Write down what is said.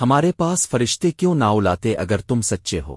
ہمارے پاس فرشتے کیوں نہ اولاتے اگر تم سچے ہو؟